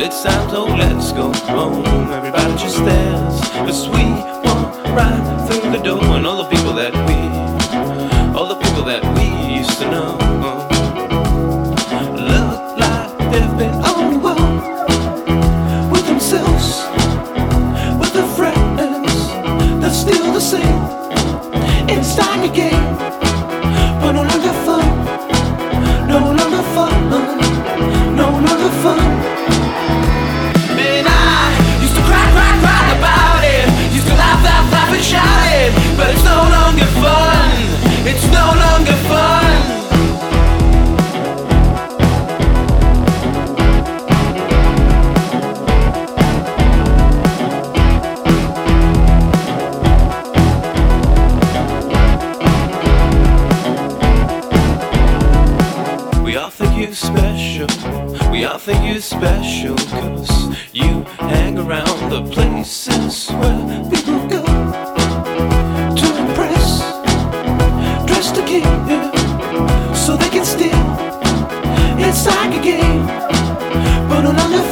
It's time, so let's go home. Everybody just dance, cause we con un you special. We offer you special, cause you hang around the places where people go to impress, dress to keep, so they can steal. It's like a game, but another.